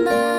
my